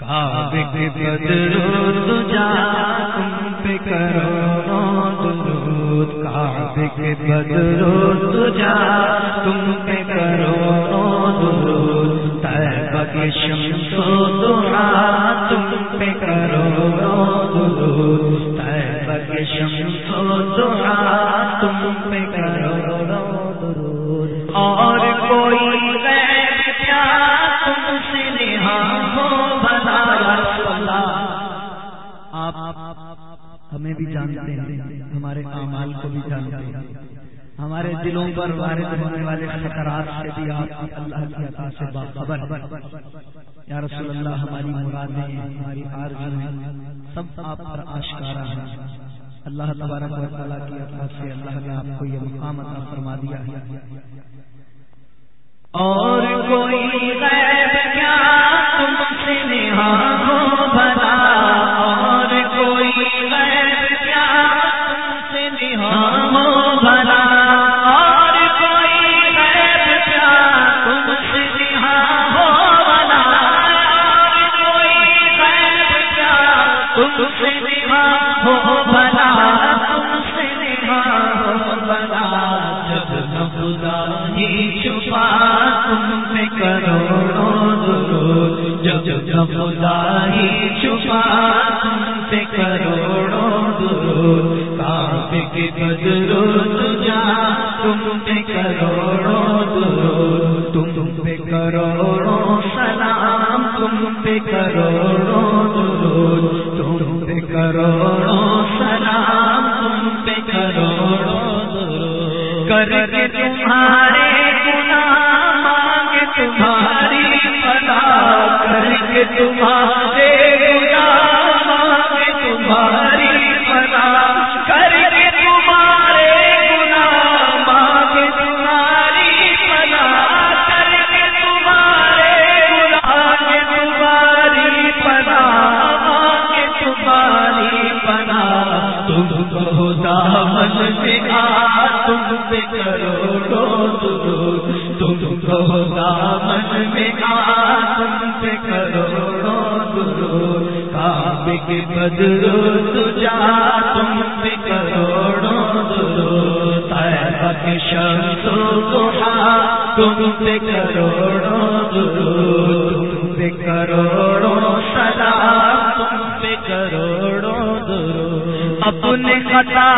بدرود جا، تم پہ کرو درود۔ کعبے کے بدرود جا، تم پہ کرو درود۔ طیبہ کے شمس و جانتے ہیں، ہمارے اعمال کو بھی جانتے ہیں۔ ہمارے دلوں پر وارد ہونے والے خطرات سے بھی آپ اللہ کی عطا سے باخبر یا رسول اللہ، ہماری مرادیں، ہماری آرزویں سب آپ پر آشکارا ہیں۔ اللہ تبارک و تعالیٰ کی عطا سے اللہ نے آپ کو یہ مقام عطا فرما دیا ہے۔ اور کوئی غیب کیا تم سے نہا پہ کروڑوں درود کعبے کے بدرود جا، تم پہ کروڑوں درود تم پہ کروڑوں سلام، تم پہ کروڑوں درود تم پہ کروڑوں سلام، تم پہ کروڑوں درود کر کے تمہارے گناہ، مانگ تمہاری پلا کر کے تمہارے تم پہ کروڑوں درود۔ تم پہ کروڑوں تم سلام تم پہ کروڑوں درود۔ اپنے خطا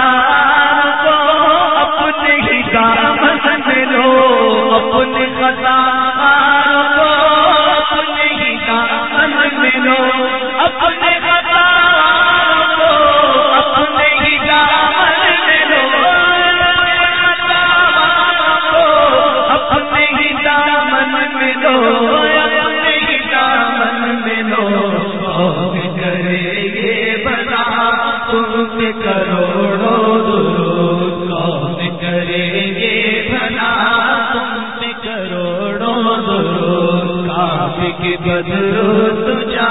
تم پہ کروڑوں درود کون کرے یہ بنا تم پہ کروڑوں درود کافی کے بدرود جا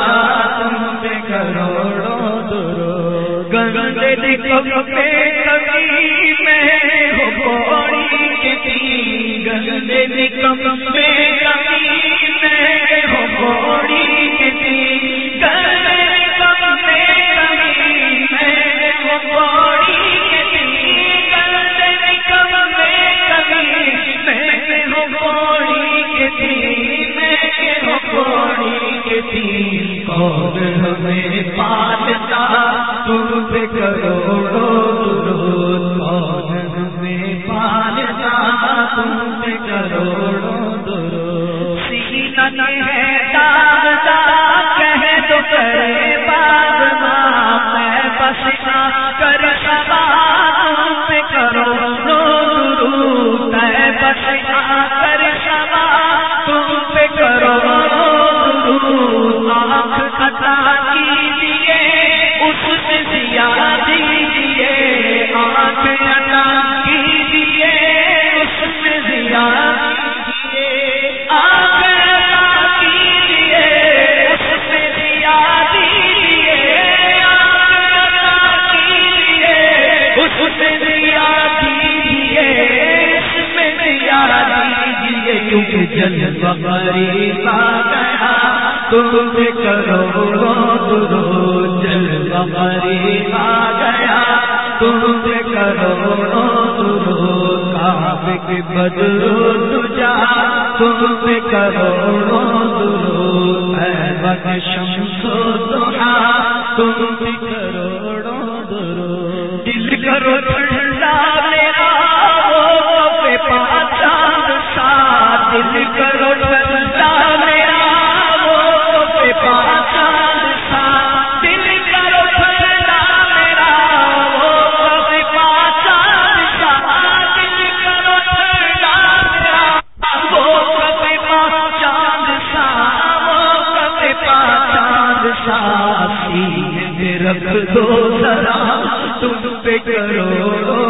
تم پہ کروڑوں درود۔ گنگے دکھ پہ کبھی میں ہو پوڑی کے تین۔ گنگے دکھ پہ کبھی میں ہو پوڑی کہہ تو کرے باغ ماں میں بس کر جل بری آ گیا۔ تم پہ کروڑوں درود جلوہ قریب آ گیا۔ تم پہ کروڑوں کے بدرو تجا۔ تم پہ کروڑوں درود، اے تم کروڑوں درود۔ دل کرو پاچا سا رکھ دو ذرا تم پہ کروڑو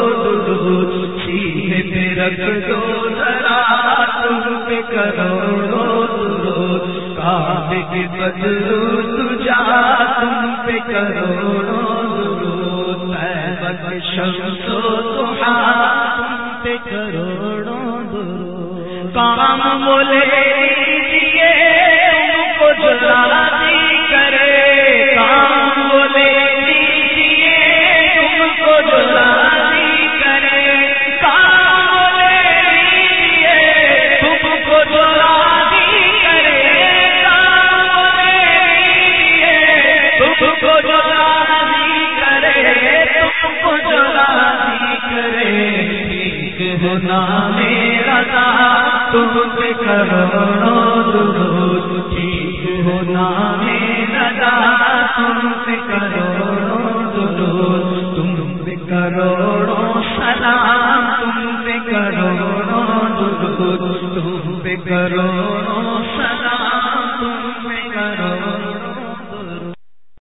درود سینے پہ رکھ دو ذرا تم پہ کروڑو درود کعبے کے بدلو تجا تم پہ کروڑو درود طیبت شمس و ضحا تم پہ کروڑو درود کام بولے دیجیے تم کو جلا دی۔ تم کرے کرے کرے ٹھیک پہ درود ٹھیک ہونا میرا تم پہ کروڑوں درود، تم پہ کروڑوں سلام، تم پہ کروڑوں درود، تم پہ کرو